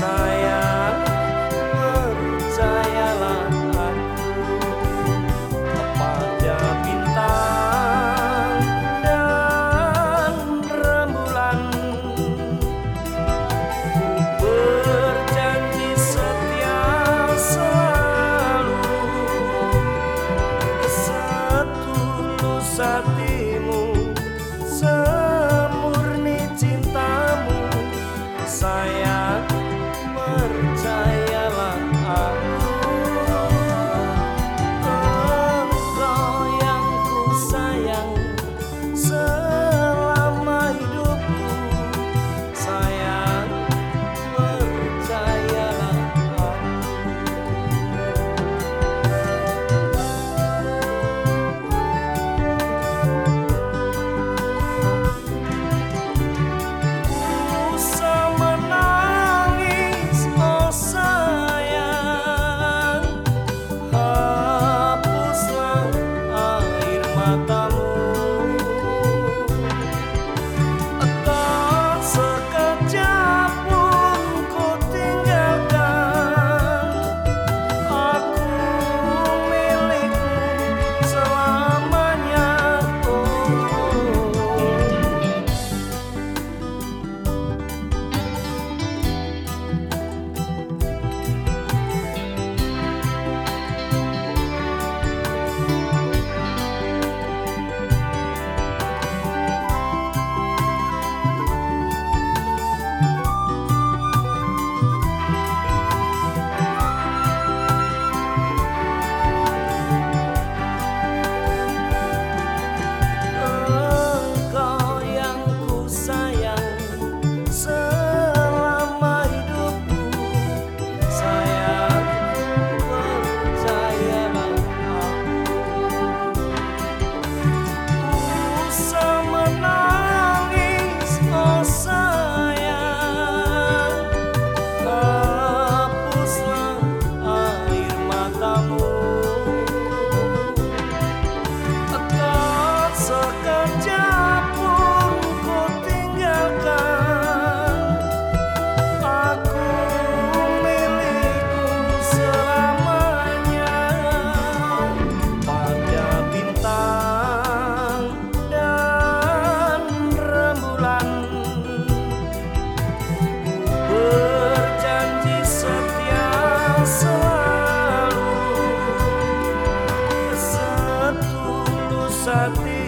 sign. sa atin.